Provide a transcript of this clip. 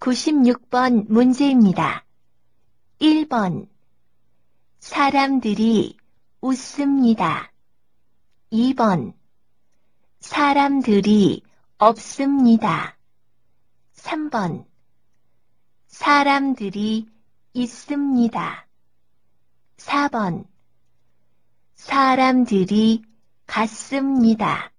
96번 문제입니다. 1번 사람들이 웃습니다. 2번 사람들이 없습니다. 3번 사람들이 있습니다. 4번 사람들이 같습니다.